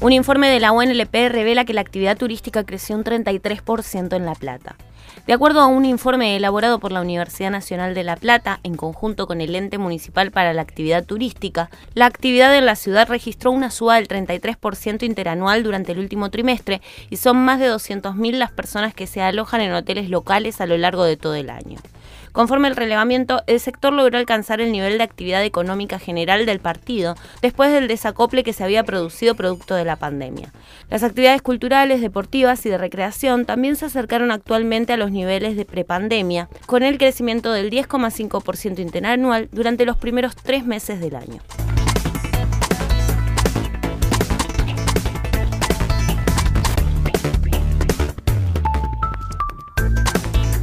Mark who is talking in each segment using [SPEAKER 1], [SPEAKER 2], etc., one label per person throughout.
[SPEAKER 1] Un informe de la UNLP revela que la actividad turística creció un 33% en La Plata. De acuerdo a un informe elaborado por la Universidad Nacional de La Plata, en conjunto con el Ente Municipal para la Actividad Turística, la actividad en la ciudad registró una suba del 33% interanual durante el último trimestre y son más de 200.000 las personas que se alojan en hoteles locales a lo largo de todo el año. Conforme al relevamiento, el sector logró alcanzar el nivel de actividad económica general del partido después del desacople que se había producido producto de la pandemia. Las actividades culturales, deportivas y de recreación también se acercaron actualmente a los niveles de prepandemia, con el crecimiento del 10,5% interanual durante los primeros tres meses del año.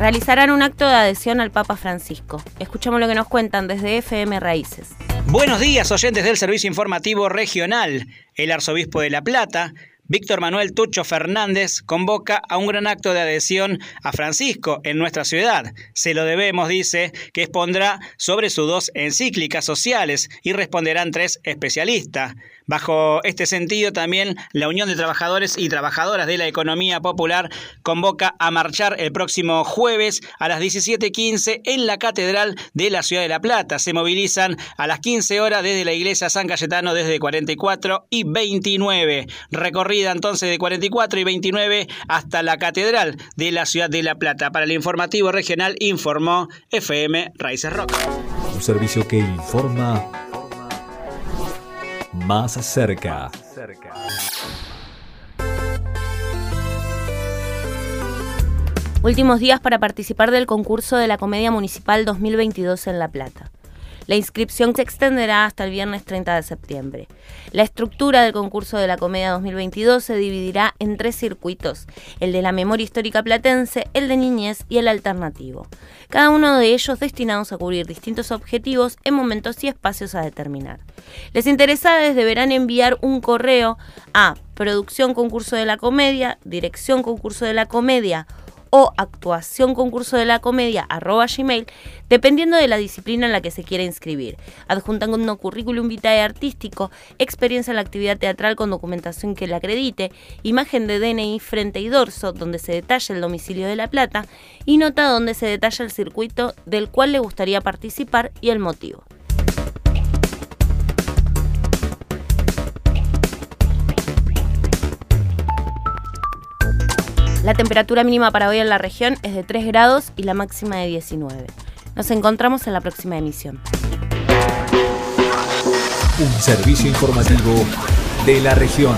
[SPEAKER 1] Realizarán un acto de adhesión al Papa Francisco. Escuchamos lo que nos cuentan desde FM Raíces.
[SPEAKER 2] Buenos días, oyentes del Servicio Informativo Regional. El arzobispo de La Plata, Víctor Manuel Tucho Fernández convoca a un gran acto de adhesión a Francisco en nuestra ciudad. Se lo debemos, dice, que expondrá sobre sus dos encíclicas sociales y responderán tres especialistas. Bajo este sentido, también la Unión de Trabajadores y Trabajadoras de la Economía Popular convoca a marchar el próximo jueves a las 17.15 en la Catedral de la Ciudad de La Plata. Se movilizan a las 15 horas desde la Iglesia San Cayetano desde 44 y 29. Recorrida entonces de 44 y 29 hasta la Catedral de la Ciudad de La Plata. Para el informativo regional informó FM Raíces Rock.
[SPEAKER 3] Un servicio que informa más cerca.
[SPEAKER 1] Últimos días para participar del concurso de la Comedia Municipal 2022 en La Plata. La inscripción se extenderá hasta el viernes 30 de septiembre. La estructura del concurso de la Comedia 2022 se dividirá en tres circuitos, el de la memoria histórica platense, el de niñez y el alternativo. Cada uno de ellos destinados a cubrir distintos objetivos en momentos y espacios a determinar. Les interesados deberán enviar un correo a producción concurso de la comedia, dirección concurso de la comedia o actuación concurso de la comedia arroba gmail, dependiendo de la disciplina en la que se quiera inscribir. Adjuntan un currículum vitae artístico, experiencia en la actividad teatral con documentación que la acredite, imagen de DNI frente y dorso donde se detalla el domicilio de la plata y nota donde se detalla el circuito del cual le gustaría participar y el motivo. La temperatura mínima para hoy en la región es de 3 grados y la máxima de 19. Nos encontramos en la próxima emisión.
[SPEAKER 3] Un servicio informativo de la región.